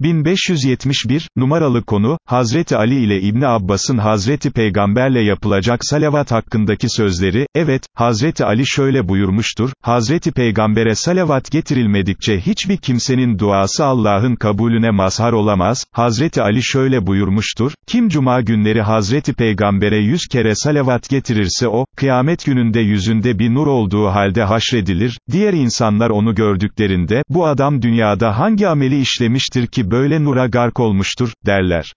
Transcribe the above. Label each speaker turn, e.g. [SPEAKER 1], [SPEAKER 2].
[SPEAKER 1] 1571, numaralı konu, Hazreti Ali ile İbni Abbas'ın Hazreti Peygamberle yapılacak salavat hakkındaki sözleri, evet, Hazreti Ali şöyle buyurmuştur, Hazreti Peygamber'e salavat getirilmedikçe hiçbir kimsenin duası Allah'ın kabulüne mazhar olamaz, Hazreti Ali şöyle buyurmuştur, kim cuma günleri Hazreti Peygamber'e yüz kere salavat getirirse o, kıyamet gününde yüzünde bir nur olduğu halde haşredilir, diğer insanlar onu gördüklerinde, bu adam dünyada hangi ameli işlemiştir ki böyle nura gark olmuştur, derler.